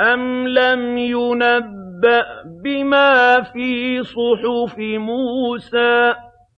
أَمْ لَمْ يُنَبَّأْ بِمَا فِي صُحُفِ مُوسَىٰ